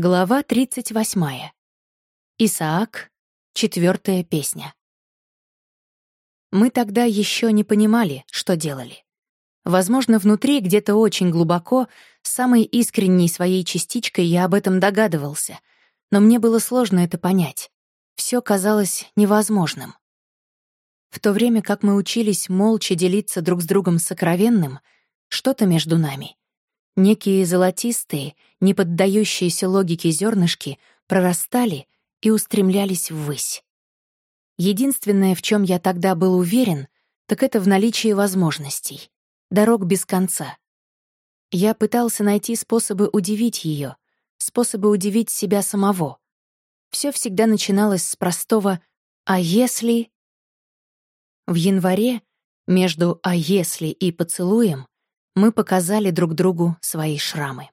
Глава 38. Исаак. Четвертая песня. Мы тогда еще не понимали, что делали. Возможно, внутри, где-то очень глубоко, самой искренней своей частичкой я об этом догадывался, но мне было сложно это понять. Все казалось невозможным. В то время как мы учились молча делиться друг с другом сокровенным, что-то между нами Некие золотистые, не поддающиеся логике зернышки прорастали и устремлялись ввысь. Единственное, в чем я тогда был уверен, так это в наличии возможностей. Дорог без конца. Я пытался найти способы удивить ее, способы удивить себя самого. Все всегда начиналось с простого «а если...» В январе между «а если» и «поцелуем» мы показали друг другу свои шрамы.